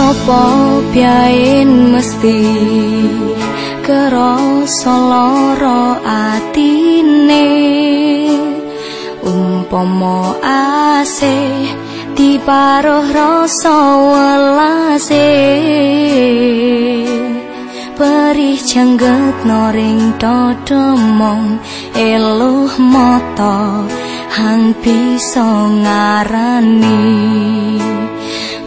Sopo piain mesti kerasa lara atine? Umpama asih diparuh rasa welase. Perih jangget noring dodomong eluh mata hang bisa ngarani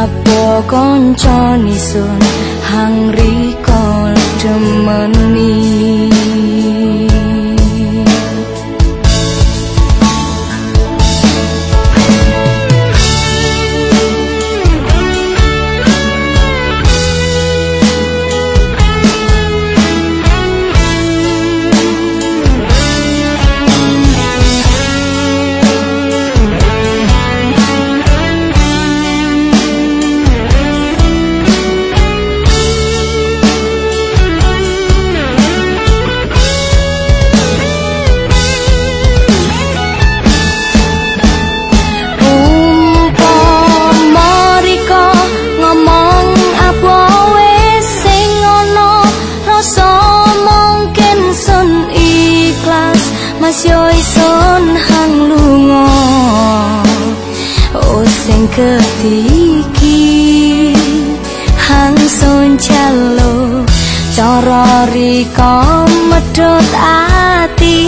apa kanca nisun hang rika demeni Masyo ison hang lunga. O sing ketiki. Hang son jalo. Cara rika medot ati.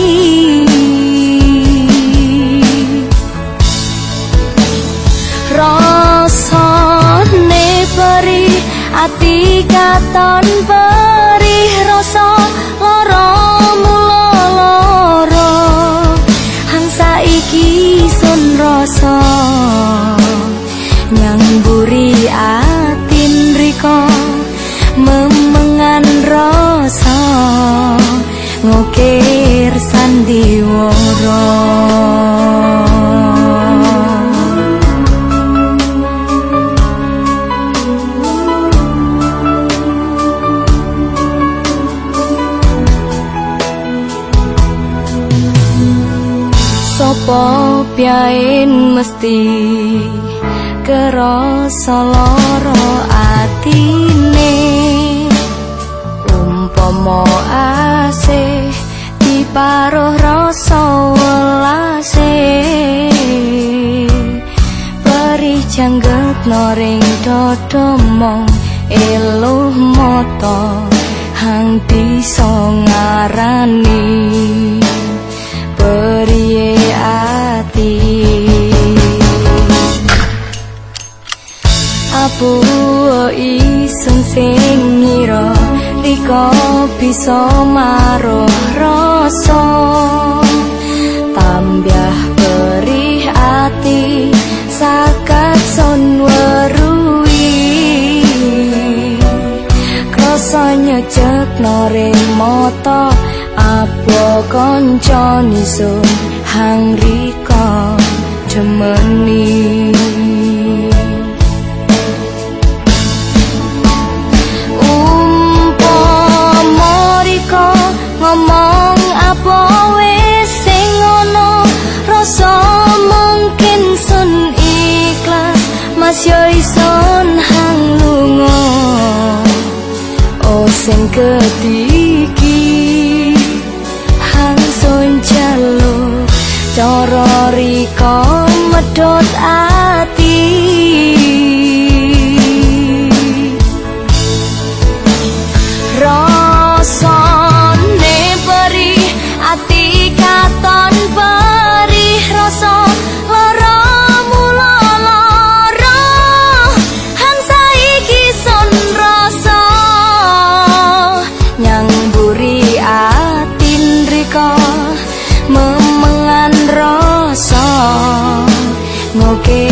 Rasa ne peri Ati katon perih rasa loromu rasa nyamburi atin Sopo piain mesti kerasa lara atine? Umpama asih diparuh rasa welase. Perih jangget noring dodomong eluh mata hang bisa ngarani apu isun sing ngira rika bisa maruh rasa. Tambyah perih ati sakat son weruwi krasa nyecek noring mata apa kanca nisun hang rika demeni medhot ati 我给